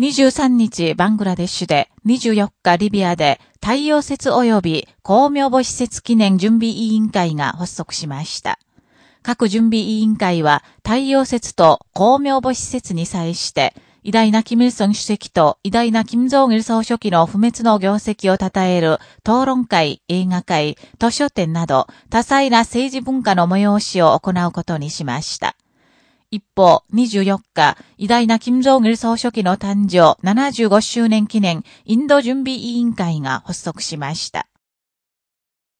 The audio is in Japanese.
23日バングラデシュで、24日リビアで太陽節及び公明母施設記念準備委員会が発足しました。各準備委員会は太陽節と公明母施設に際して、偉大なキム・イルソン主席と偉大なキム・ジョン・イル総書記の不滅の業績を称える討論会、映画会、図書展など多彩な政治文化の催しを行うことにしました。一方、24日、偉大な金正義総書記の誕生75周年記念インド準備委員会が発足しました。